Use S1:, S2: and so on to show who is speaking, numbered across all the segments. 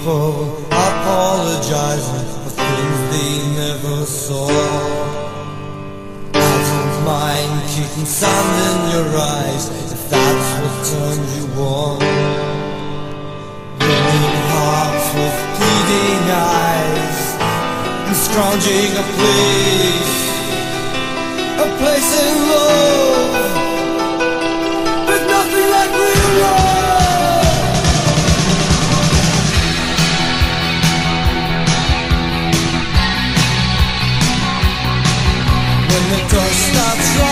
S1: people apologizing for things they never saw. I don't mind kicking sand in your eyes if that's what turns you on. Winning hearts with pleading eyes and scrounging a place, a place in love, dust starts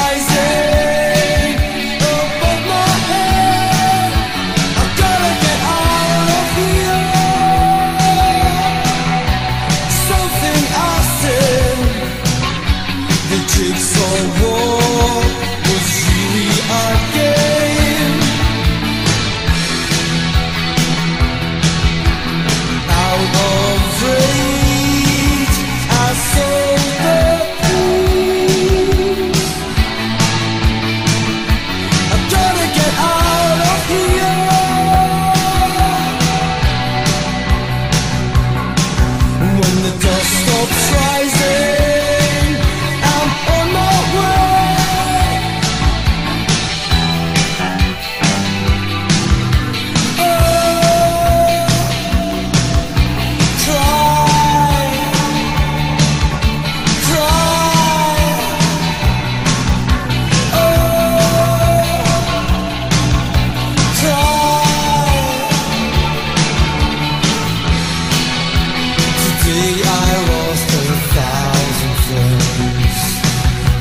S1: I lost a thousand friends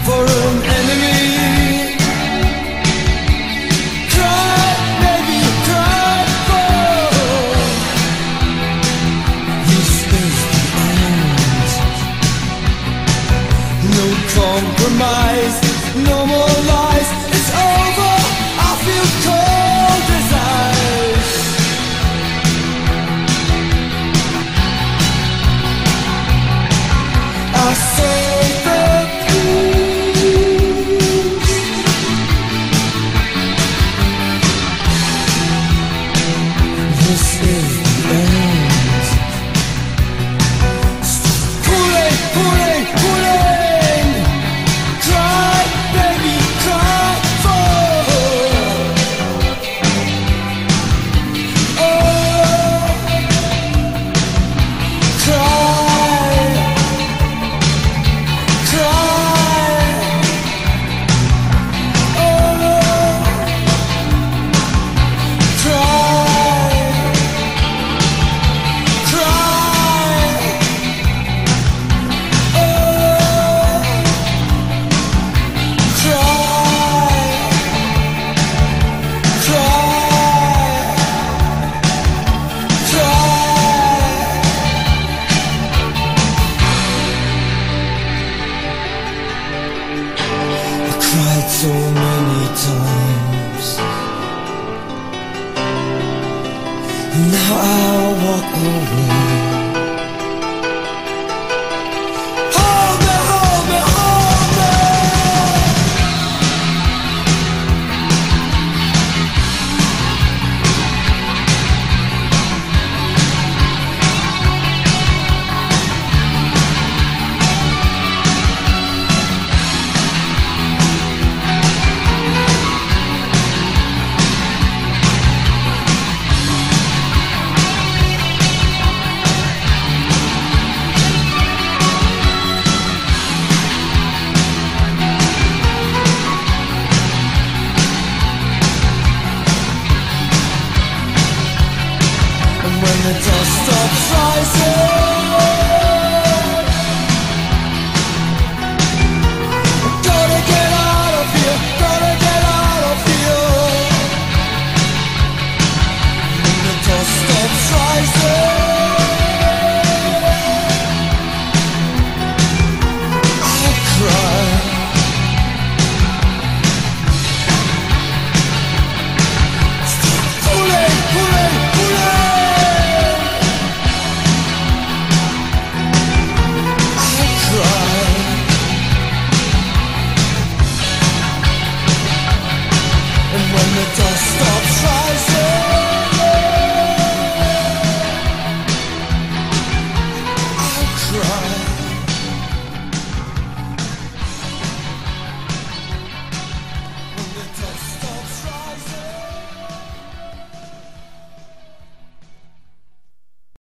S1: for an enemy. For. No compromise, no more lies. Now I'll walk away. the dust stops